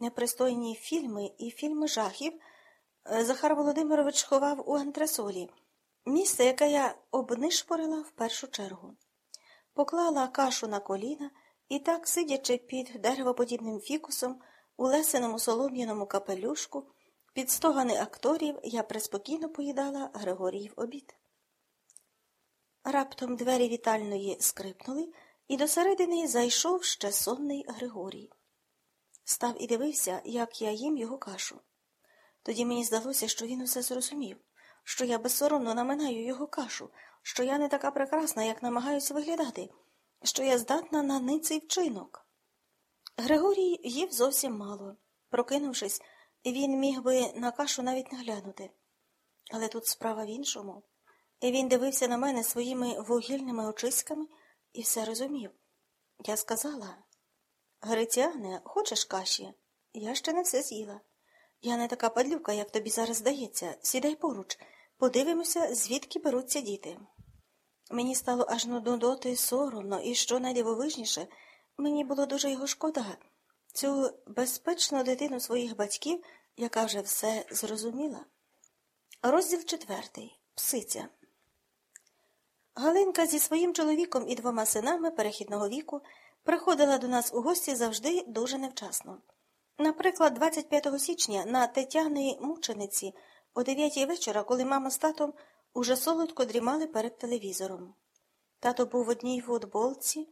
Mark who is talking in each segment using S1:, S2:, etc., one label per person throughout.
S1: непристойні фільми і фільми жахів е, Захар Володимирович ховав у антресолі, місце, яке я обнишпорила в першу чергу. Поклала кашу на коліна і так, сидячи під деревоподібним фікусом, у лесеному солом'яному капелюшку, під стогани акторів я приспокійно поїдала Григоріїв обід. Раптом двері вітальної скрипнули, і до середини зайшов ще сонний Григорій. Став і дивився, як я їм його кашу. Тоді мені здалося, що він усе зрозумів, що я безсоромно наминаю його кашу, що я не така прекрасна, як намагаюся виглядати, що я здатна на ниций вчинок. Григорій їв зовсім мало. Прокинувшись, він міг би на кашу навіть не глянути. Але тут справа в іншому. І він дивився на мене своїми вугільними очиськами і все розумів. Я сказала Грицяне, хочеш каші? Я ще не все з'їла. Я не така падлюка, як тобі зараз здається. Сідай поруч, подивимося, звідки беруться діти. Мені стало аж нудоти соромно, і що найдивовижніше, мені було дуже його шкода, цю безпечну дитину своїх батьків, яка вже все зрозуміла. Розділ четвертий. Псиця. Галинка зі своїм чоловіком і двома синами перехідного віку приходила до нас у гості завжди дуже невчасно. Наприклад, 25 січня на Тетяни мучениці о 9 вечора, коли мама з татом уже солодко дрімали перед телевізором. Тато був в одній футболці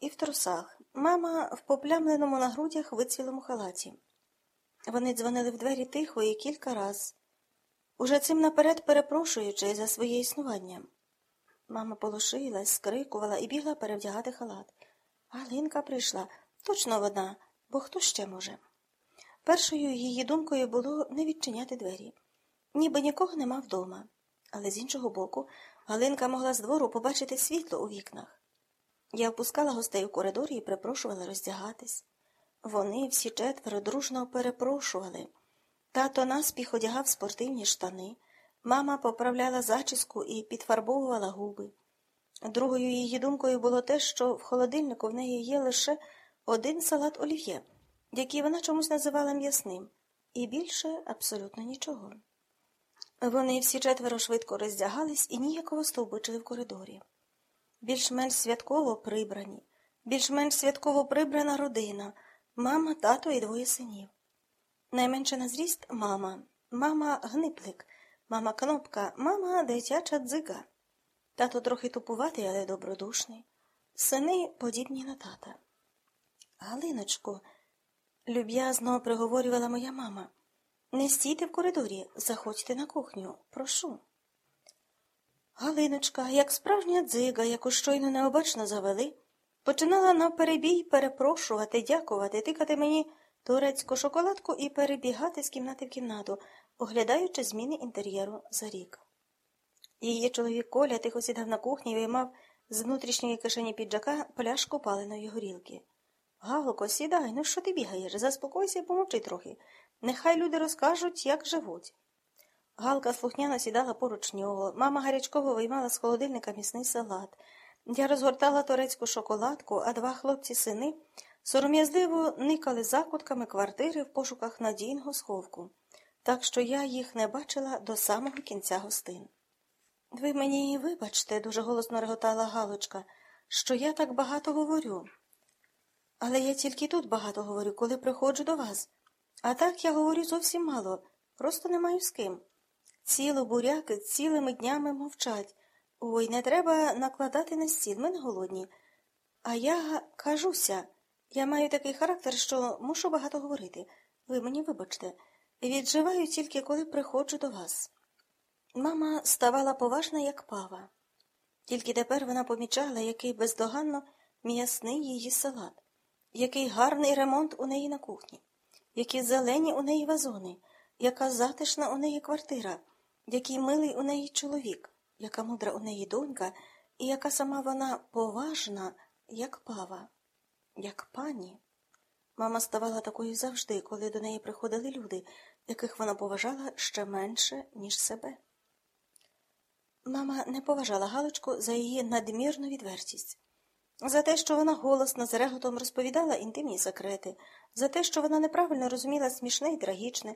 S1: і в трусах, мама в поплямленому на грудях вицвілому халаті. Вони дзвонили в двері тихо і кілька раз, уже цим наперед перепрошуючи за своє існування. Мама полошилась, скрикувала і бігла перевдягати халат. Галинка прийшла, точно вона, бо хто ще може? Першою її думкою було не відчиняти двері. Ніби нікого нема вдома. Але з іншого боку, Галинка могла з двору побачити світло у вікнах. Я впускала гостей у коридорі і припрошувала роздягатись. Вони всі четверо дружно перепрошували. Тато наспіх одягав спортивні штани, мама поправляла зачіску і підфарбовувала губи. Другою її думкою було те, що в холодильнику в неї є лише один салат олів'є, який вона чомусь називала м'ясним, і більше абсолютно нічого. Вони всі четверо швидко роздягались і ніяково стовбичили в коридорі. Більш-менш святково прибрані, більш-менш святково прибрана родина, мама, тато і двоє синів. Найменше на зріст мама, мама гниплик, мама кнопка, мама дитяча дзига. Тато трохи тупуватий, але добродушний. Сини подібні на тата. Галиночко, люб'язно приговорювала моя мама. Не стійте в коридорі, заходьте на кухню, прошу. Галиночка, як справжня дзига, яку щойно необачно завели, починала навперебій перепрошувати, дякувати, тикати мені турецьку шоколадку і перебігати з кімнати в кімнату, оглядаючи зміни інтер'єру за рік. Її чоловік Коля тихо сідав на кухні і виймав з внутрішньої кишені піджака пляшку паленої горілки. Галко, сідай, ну що ти бігаєш? Заспокойся і помовчи трохи. Нехай люди розкажуть, як живуть. Галка слухняно сідала поруч нього. Мама гарячково виймала з холодильника місний салат. Я розгортала турецьку шоколадку, а два хлопці сини сором'язливо никали закутками квартири в пошуках надійного сховку, так що я їх не бачила до самого кінця гостин. Ви мені вибачте, дуже голосно реготала Галочка, що я так багато говорю. Але я тільки тут багато говорю, коли приходжу до вас. А так я говорю зовсім мало, просто не маю з ким. Ціло буряки цілими днями мовчать. Ой, не треба накладати на стіл, ми не голодні. А я кажуся, я маю такий характер, що мушу багато говорити. Ви мені вибачте, відживаю тільки коли приходжу до вас. Мама ставала поважна, як пава. Тільки тепер вона помічала, який бездоганно м'ясний її салат, який гарний ремонт у неї на кухні, які зелені у неї вазони, яка затишна у неї квартира, який милий у неї чоловік, яка мудра у неї донька, і яка сама вона поважна, як пава, як пані. Мама ставала такою завжди, коли до неї приходили люди, яких вона поважала ще менше, ніж себе. Мама не поважала Галочку за її надмірну відвертість. За те, що вона голосно з реготом розповідала інтимні секрети, за те, що вона неправильно розуміла смішне і трагічне,